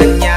mañana.